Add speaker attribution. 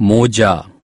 Speaker 1: मोजा